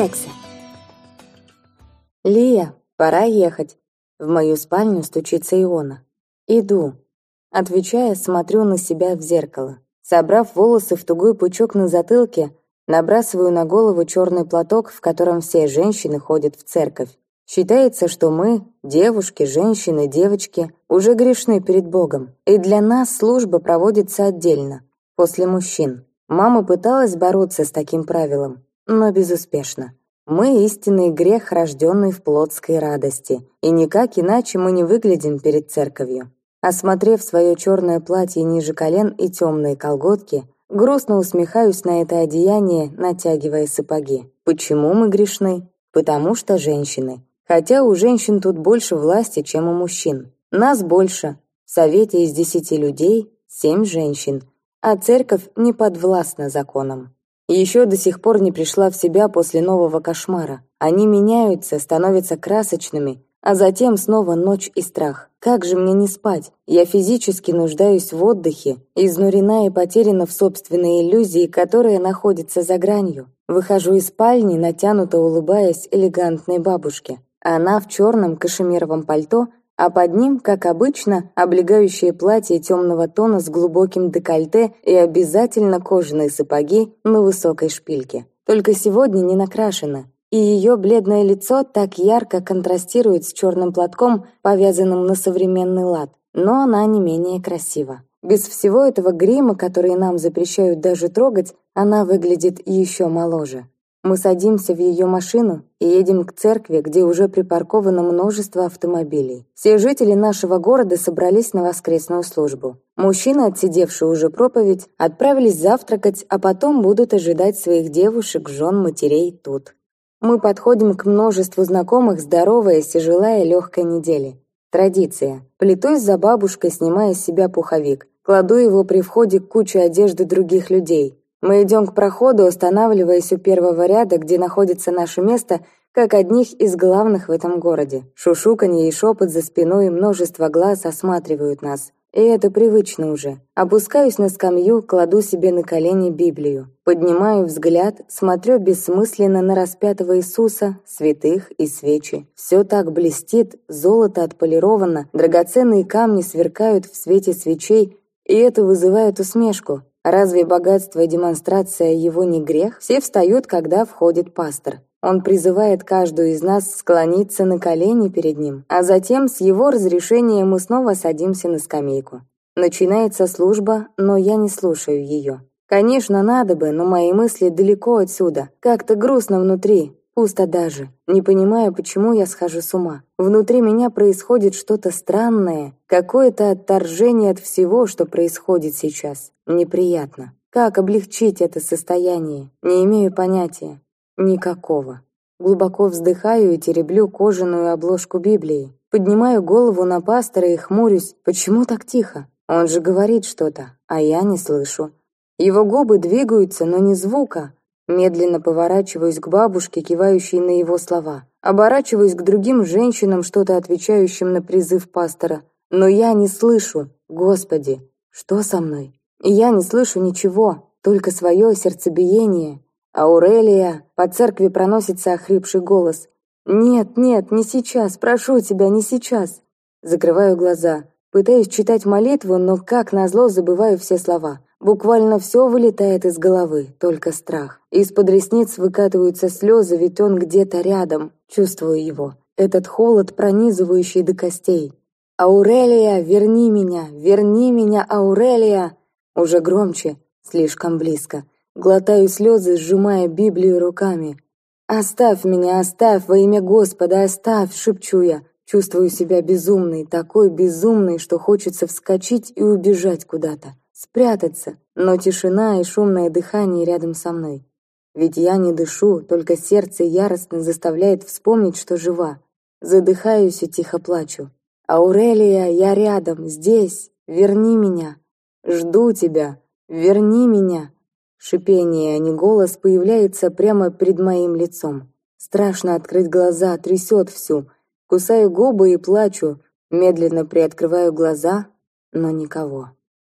секса. «Лия, пора ехать». В мою спальню стучится Иона. «Иду». Отвечая, смотрю на себя в зеркало. Собрав волосы в тугой пучок на затылке, набрасываю на голову черный платок, в котором все женщины ходят в церковь. Считается, что мы, девушки, женщины, девочки, уже грешны перед Богом, и для нас служба проводится отдельно, после мужчин. Мама пыталась бороться с таким правилом, но безуспешно. Мы истинный грех, рожденный в плотской радости, и никак иначе мы не выглядим перед церковью. Осмотрев свое черное платье ниже колен и темные колготки, грустно усмехаюсь на это одеяние, натягивая сапоги. Почему мы грешны? Потому что женщины. Хотя у женщин тут больше власти, чем у мужчин. Нас больше. В совете из десяти людей семь женщин, а церковь не подвластна законам. Еще до сих пор не пришла в себя после нового кошмара. Они меняются, становятся красочными, а затем снова ночь и страх. Как же мне не спать? Я физически нуждаюсь в отдыхе, изнурена и потеряна в собственной иллюзии, которая находится за гранью. Выхожу из спальни, натянуто улыбаясь элегантной бабушке. Она в черном кашемировом пальто, а под ним, как обычно, облегающее платье темного тона с глубоким декольте и обязательно кожаные сапоги на высокой шпильке. Только сегодня не накрашена, и ее бледное лицо так ярко контрастирует с черным платком, повязанным на современный лад, но она не менее красива. Без всего этого грима, который нам запрещают даже трогать, она выглядит еще моложе. Мы садимся в ее машину и едем к церкви, где уже припарковано множество автомобилей. Все жители нашего города собрались на воскресную службу. Мужчины, отсидевшие уже проповедь, отправились завтракать, а потом будут ожидать своих девушек, жен, матерей тут. Мы подходим к множеству знакомых, здороваясь и желая легкой недели. Традиция. Плетусь за бабушкой, снимая с себя пуховик. Кладу его при входе к куче одежды других людей. Мы идем к проходу, останавливаясь у первого ряда, где находится наше место, как одних из главных в этом городе. Шушуканье и шепот за спиной и множество глаз осматривают нас. И это привычно уже. Опускаюсь на скамью, кладу себе на колени Библию. Поднимаю взгляд, смотрю бессмысленно на распятого Иисуса, святых и свечи. Все так блестит, золото отполировано, драгоценные камни сверкают в свете свечей, и это вызывает усмешку. Разве богатство и демонстрация его не грех? Все встают, когда входит пастор. Он призывает каждую из нас склониться на колени перед ним, а затем с его разрешения мы снова садимся на скамейку. Начинается служба, но я не слушаю ее. Конечно, надо бы, но мои мысли далеко отсюда. Как-то грустно внутри, Пусто даже. Не понимаю, почему я схожу с ума. Внутри меня происходит что-то странное, какое-то отторжение от всего, что происходит сейчас. Неприятно. Как облегчить это состояние? Не имею понятия. Никакого. Глубоко вздыхаю и тереблю кожаную обложку Библии. Поднимаю голову на пастора и хмурюсь. Почему так тихо? Он же говорит что-то, а я не слышу. Его губы двигаются, но не звука. Медленно поворачиваюсь к бабушке, кивающей на его слова. Оборачиваюсь к другим женщинам, что-то отвечающим на призыв пастора. Но я не слышу. Господи, что со мной? И я не слышу ничего, только свое сердцебиение. Аурелия, по церкви проносится охрипший голос. «Нет, нет, не сейчас, прошу тебя, не сейчас». Закрываю глаза. Пытаюсь читать молитву, но как назло забываю все слова. Буквально все вылетает из головы, только страх. Из-под ресниц выкатываются слезы, ведь он где-то рядом. Чувствую его. Этот холод, пронизывающий до костей. «Аурелия, верни меня! Верни меня, Аурелия!» Уже громче, слишком близко. Глотаю слезы, сжимая Библию руками. «Оставь меня, оставь, во имя Господа, оставь!» — шепчу я. Чувствую себя безумной, такой безумной, что хочется вскочить и убежать куда-то спрятаться, но тишина и шумное дыхание рядом со мной. Ведь я не дышу, только сердце яростно заставляет вспомнить, что жива. Задыхаюсь и тихо плачу. «Аурелия, я рядом, здесь, верни меня! Жду тебя, верни меня!» Шипение, а не голос, появляется прямо перед моим лицом. Страшно открыть глаза, трясет всю. Кусаю губы и плачу, медленно приоткрываю глаза, но никого.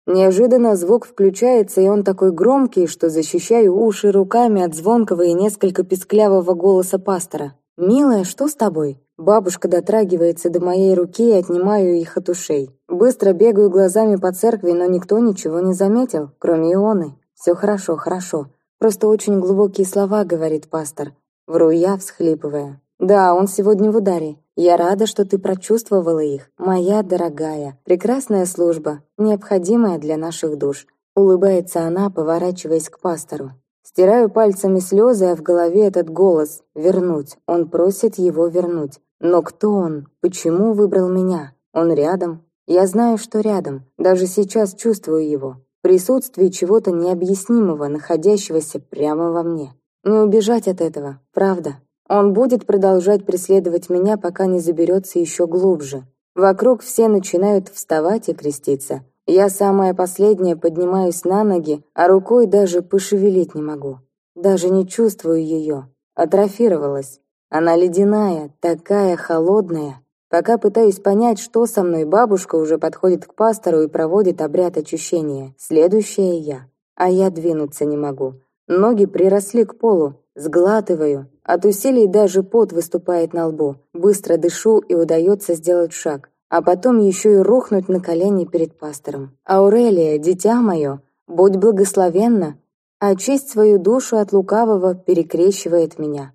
Неожиданно звук включается, и он такой громкий, что защищаю уши руками от звонкого и несколько писклявого голоса пастора. «Милая, что с тобой?» Бабушка дотрагивается до моей руки и отнимаю их от ушей. Быстро бегаю глазами по церкви, но никто ничего не заметил, кроме Ионы. «Все хорошо, хорошо. Просто очень глубокие слова», — говорит пастор. Вру я, всхлипывая. «Да, он сегодня в ударе. Я рада, что ты прочувствовала их. Моя дорогая, прекрасная служба, необходимая для наших душ». Улыбается она, поворачиваясь к пастору. Стираю пальцами слезы, а в голове этот голос «вернуть». Он просит его вернуть. Но кто он? Почему выбрал меня? Он рядом. Я знаю, что рядом. Даже сейчас чувствую его. Присутствие чего-то необъяснимого, находящегося прямо во мне. Не убежать от этого, правда. Он будет продолжать преследовать меня, пока не заберется еще глубже. Вокруг все начинают вставать и креститься. Я самая последняя поднимаюсь на ноги, а рукой даже пошевелить не могу. Даже не чувствую ее. Атрофировалась. Она ледяная, такая холодная. Пока пытаюсь понять, что со мной, бабушка уже подходит к пастору и проводит обряд очищения. Следующая я. А я двинуться не могу. Ноги приросли к полу. Сглатываю. От усилий даже пот выступает на лбу. Быстро дышу и удается сделать шаг а потом еще и рухнуть на колени перед пастором. «Аурелия, дитя мое, будь благословенна, очисть свою душу от лукавого перекрещивает меня».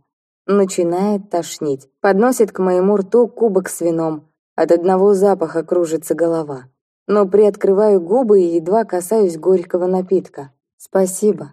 Начинает тошнить, подносит к моему рту кубок с вином, от одного запаха кружится голова. Но приоткрываю губы и едва касаюсь горького напитка. «Спасибо».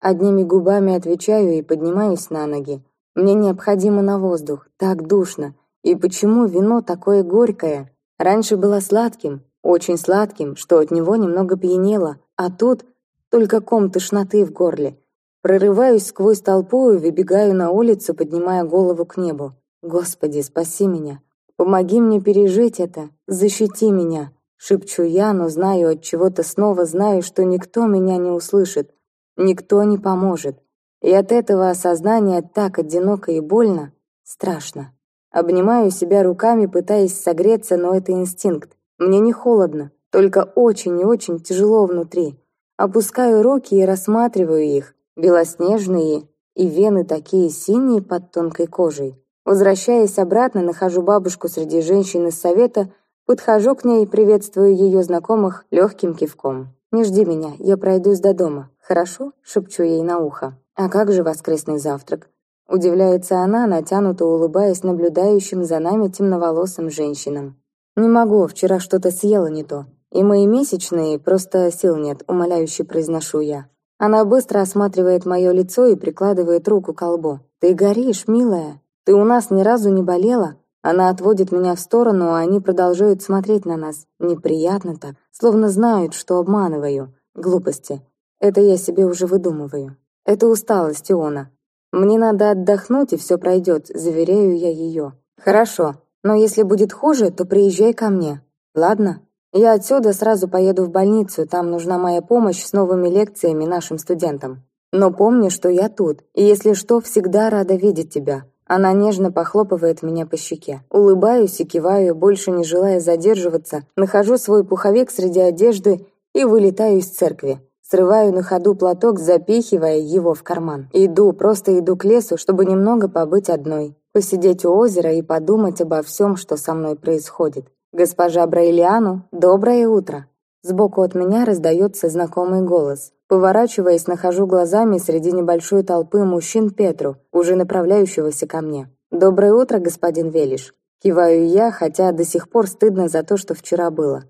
Одними губами отвечаю и поднимаюсь на ноги. Мне необходимо на воздух, так душно. И почему вино такое горькое? Раньше было сладким, очень сладким, что от него немного пьянело, а тут только ком тошноты в горле. Прорываюсь сквозь толпу и выбегаю на улицу, поднимая голову к небу. «Господи, спаси меня! Помоги мне пережить это! Защити меня!» Шепчу я, но знаю от чего-то снова знаю, что никто меня не услышит, никто не поможет. И от этого осознания так одиноко и больно, страшно. Обнимаю себя руками, пытаясь согреться, но это инстинкт. Мне не холодно, только очень и очень тяжело внутри. Опускаю руки и рассматриваю их, белоснежные, и вены такие синие под тонкой кожей. Возвращаясь обратно, нахожу бабушку среди женщин из совета, подхожу к ней и приветствую ее знакомых легким кивком. «Не жди меня, я пройдусь до дома. Хорошо?» — шепчу ей на ухо. «А как же воскресный завтрак? Удивляется она, натянуто улыбаясь наблюдающим за нами темноволосым женщинам. «Не могу, вчера что-то съела не то. И мои месячные, просто сил нет», — умоляюще произношу я. Она быстро осматривает мое лицо и прикладывает руку к колбу. «Ты горишь, милая. Ты у нас ни разу не болела?» Она отводит меня в сторону, а они продолжают смотреть на нас. Неприятно так, словно знают, что обманываю. Глупости. Это я себе уже выдумываю. Это усталость Иона. «Мне надо отдохнуть, и все пройдет», — заверяю я ее. «Хорошо, но если будет хуже, то приезжай ко мне. Ладно? Я отсюда сразу поеду в больницу, там нужна моя помощь с новыми лекциями нашим студентам. Но помни, что я тут, и если что, всегда рада видеть тебя». Она нежно похлопывает меня по щеке. Улыбаюсь и киваю, больше не желая задерживаться, нахожу свой пуховик среди одежды и вылетаю из церкви. Срываю на ходу платок, запихивая его в карман. Иду, просто иду к лесу, чтобы немного побыть одной. Посидеть у озера и подумать обо всем, что со мной происходит. «Госпожа Браилиану, доброе утро!» Сбоку от меня раздается знакомый голос. Поворачиваясь, нахожу глазами среди небольшой толпы мужчин Петру, уже направляющегося ко мне. «Доброе утро, господин Велиш!» Киваю я, хотя до сих пор стыдно за то, что вчера было.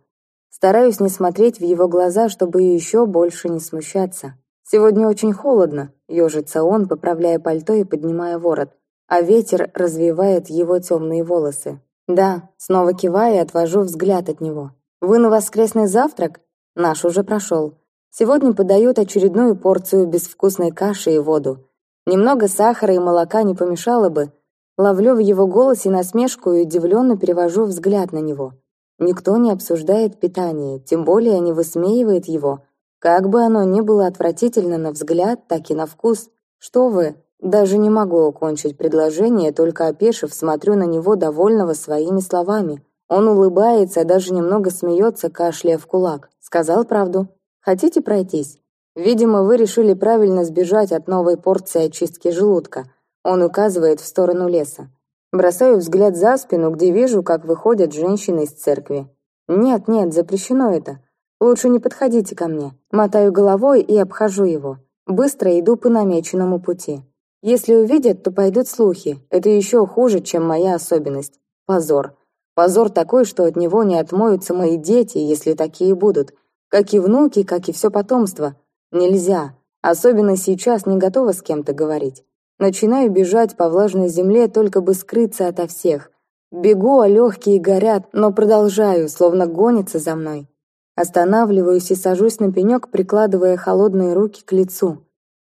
Стараюсь не смотреть в его глаза, чтобы еще больше не смущаться. Сегодня очень холодно, ежится он, поправляя пальто и поднимая ворот, а ветер развивает его темные волосы. Да, снова кивая, отвожу взгляд от него. Вы на воскресный завтрак? Наш уже прошел. Сегодня подают очередную порцию безвкусной каши и воду. Немного сахара и молока не помешало бы. Ловлю в его голосе насмешку и удивленно перевожу взгляд на него. Никто не обсуждает питание, тем более не высмеивает его. Как бы оно ни было отвратительно на взгляд, так и на вкус. Что вы? Даже не могу окончить предложение, только опешив, смотрю на него довольного своими словами. Он улыбается, даже немного смеется, кашляя в кулак. Сказал правду. Хотите пройтись? Видимо, вы решили правильно сбежать от новой порции очистки желудка. Он указывает в сторону леса. Бросаю взгляд за спину, где вижу, как выходят женщины из церкви. Нет, нет, запрещено это. Лучше не подходите ко мне. Мотаю головой и обхожу его. Быстро иду по намеченному пути. Если увидят, то пойдут слухи. Это еще хуже, чем моя особенность. Позор. Позор такой, что от него не отмоются мои дети, если такие будут. Как и внуки, как и все потомство. Нельзя. Особенно сейчас не готова с кем-то говорить. Начинаю бежать по влажной земле, только бы скрыться ото всех. Бегу, а легкие горят, но продолжаю, словно гонится за мной. Останавливаюсь и сажусь на пенек, прикладывая холодные руки к лицу.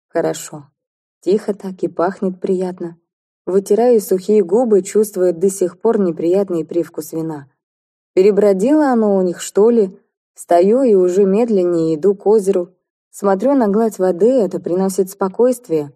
Хорошо. Тихо так и пахнет приятно. Вытираю сухие губы, чувствуя до сих пор неприятный привкус вина. Перебродило оно у них, что ли? Стою и уже медленнее иду к озеру. Смотрю на гладь воды, это приносит спокойствие.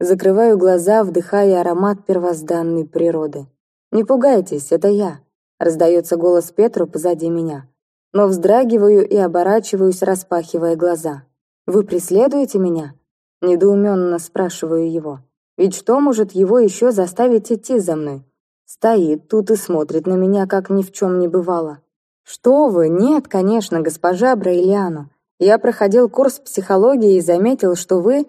Закрываю глаза, вдыхая аромат первозданной природы. «Не пугайтесь, это я», — раздается голос Петру позади меня. Но вздрагиваю и оборачиваюсь, распахивая глаза. «Вы преследуете меня?» — недоуменно спрашиваю его. «Ведь что может его еще заставить идти за мной?» Стоит тут и смотрит на меня, как ни в чем не бывало. «Что вы? Нет, конечно, госпожа Браильяну. Я проходил курс психологии и заметил, что вы,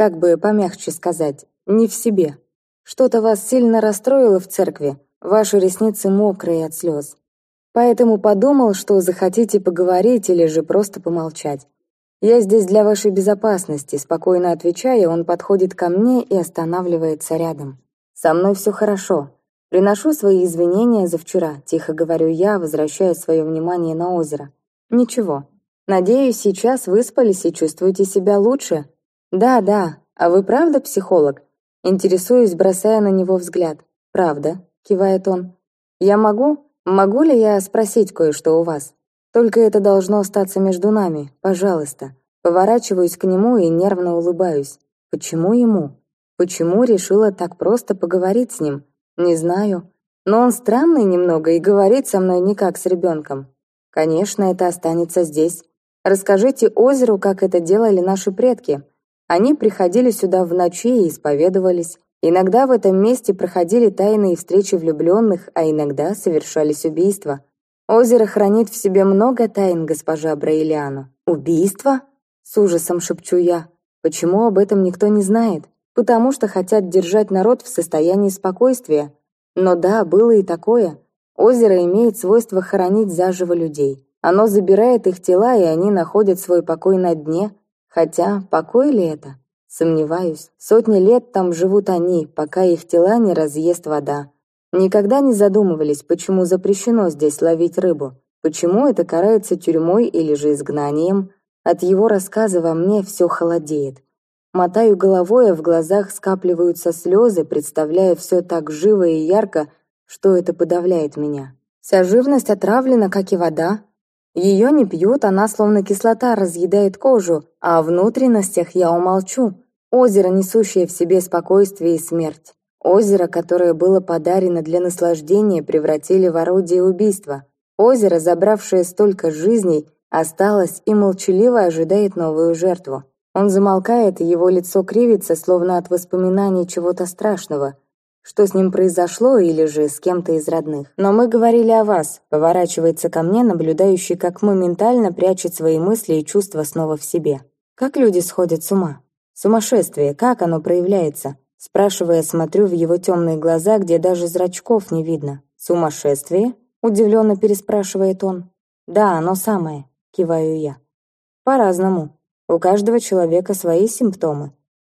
как бы помягче сказать, не в себе. Что-то вас сильно расстроило в церкви, ваши ресницы мокрые от слез. Поэтому подумал, что захотите поговорить или же просто помолчать. Я здесь для вашей безопасности, спокойно отвечая, он подходит ко мне и останавливается рядом. Со мной все хорошо. Приношу свои извинения за вчера, тихо говорю я, возвращая свое внимание на озеро. Ничего. Надеюсь, сейчас выспались и чувствуете себя лучше? Да, да. А вы правда психолог? Интересуюсь, бросая на него взгляд. «Правда», — кивает он. «Я могу? Могу ли я спросить кое-что у вас? Только это должно остаться между нами, пожалуйста». Поворачиваюсь к нему и нервно улыбаюсь. Почему ему? Почему решила так просто поговорить с ним? Не знаю. Но он странный немного и говорит со мной не как с ребенком. Конечно, это останется здесь. Расскажите озеру, как это делали наши предки. Они приходили сюда в ночи и исповедовались. Иногда в этом месте проходили тайные встречи влюбленных, а иногда совершались убийства. Озеро хранит в себе много тайн, госпожа Браилиану. Убийства? С ужасом шепчу я. Почему об этом никто не знает? Потому что хотят держать народ в состоянии спокойствия. Но да, было и такое. Озеро имеет свойство хоронить заживо людей. Оно забирает их тела, и они находят свой покой на дне, Хотя, покой ли это? Сомневаюсь. Сотни лет там живут они, пока их тела не разъест вода. Никогда не задумывались, почему запрещено здесь ловить рыбу. Почему это карается тюрьмой или же изгнанием? От его рассказа во мне все холодеет. Мотаю головой, а в глазах скапливаются слезы, представляя все так живо и ярко, что это подавляет меня. Вся живность отравлена, как и вода, ее не пьют, она словно кислота разъедает кожу, а о внутренностях я умолчу. Озеро, несущее в себе спокойствие и смерть. Озеро, которое было подарено для наслаждения, превратили в орудие убийства. Озеро, забравшее столько жизней, осталось и молчаливо ожидает новую жертву. Он замолкает, и его лицо кривится, словно от воспоминаний чего-то страшного – что с ним произошло или же с кем-то из родных. Но мы говорили о вас, поворачивается ко мне, наблюдающий, как моментально прячет свои мысли и чувства снова в себе. Как люди сходят с ума? Сумасшествие, как оно проявляется? Спрашивая, смотрю в его темные глаза, где даже зрачков не видно. «Сумасшествие?» – удивленно переспрашивает он. «Да, оно самое», – киваю я. «По-разному. У каждого человека свои симптомы.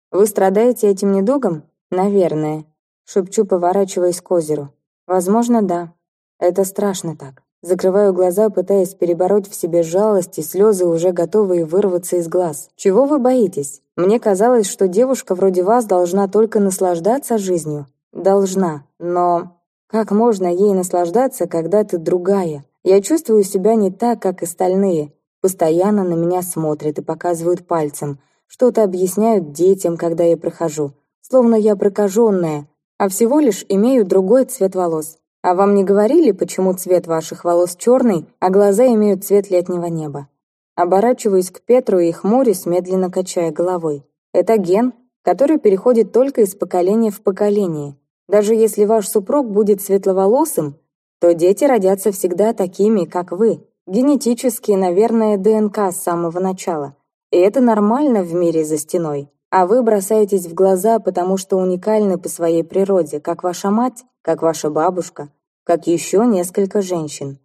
Вы страдаете этим недугом? Наверное. Шепчу, поворачиваясь к озеру. Возможно, да. Это страшно так. Закрываю глаза, пытаясь перебороть в себе жалость, и слезы уже готовые вырваться из глаз. Чего вы боитесь? Мне казалось, что девушка вроде вас должна только наслаждаться жизнью. Должна. Но как можно ей наслаждаться, когда ты другая? Я чувствую себя не так, как остальные. Постоянно на меня смотрят и показывают пальцем. Что-то объясняют детям, когда я прохожу. Словно я прокаженная, а всего лишь имею другой цвет волос. А вам не говорили, почему цвет ваших волос черный, а глаза имеют цвет летнего неба? Оборачиваюсь к Петру и хмурюсь, медленно качая головой. Это ген, который переходит только из поколения в поколение. Даже если ваш супруг будет светловолосым, то дети родятся всегда такими, как вы. Генетически, наверное, ДНК с самого начала. И это нормально в мире за стеной. А вы бросаетесь в глаза, потому что уникальны по своей природе, как ваша мать, как ваша бабушка, как еще несколько женщин.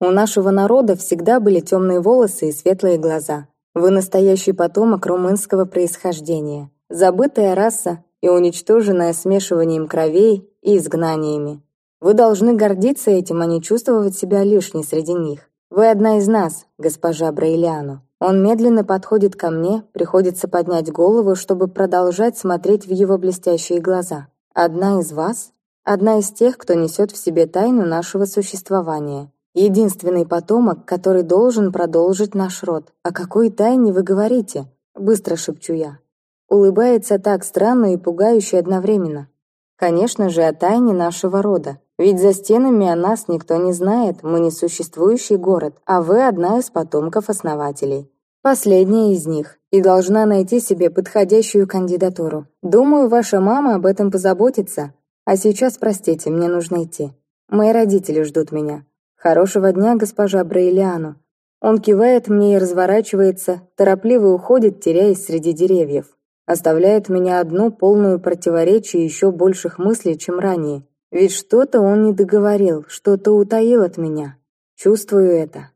У нашего народа всегда были темные волосы и светлые глаза. Вы настоящий потомок румынского происхождения, забытая раса и уничтоженная смешиванием кровей и изгнаниями. Вы должны гордиться этим, а не чувствовать себя лишней среди них. Вы одна из нас, госпожа Брейлиану. Он медленно подходит ко мне, приходится поднять голову, чтобы продолжать смотреть в его блестящие глаза. Одна из вас? Одна из тех, кто несет в себе тайну нашего существования. Единственный потомок, который должен продолжить наш род. О какой тайне вы говорите? Быстро шепчу я. Улыбается так странно и пугающе одновременно. Конечно же, о тайне нашего рода. Ведь за стенами о нас никто не знает, мы не существующий город, а вы одна из потомков основателей. Последняя из них, и должна найти себе подходящую кандидатуру. Думаю, ваша мама об этом позаботится. А сейчас, простите, мне нужно идти. Мои родители ждут меня. «Хорошего дня, госпожа Брейлиану». Он кивает мне и разворачивается, торопливо уходит, теряясь среди деревьев. Оставляет меня одну, полную противоречий еще больших мыслей, чем ранее. Ведь что-то он не договорил, что-то утаил от меня. Чувствую это.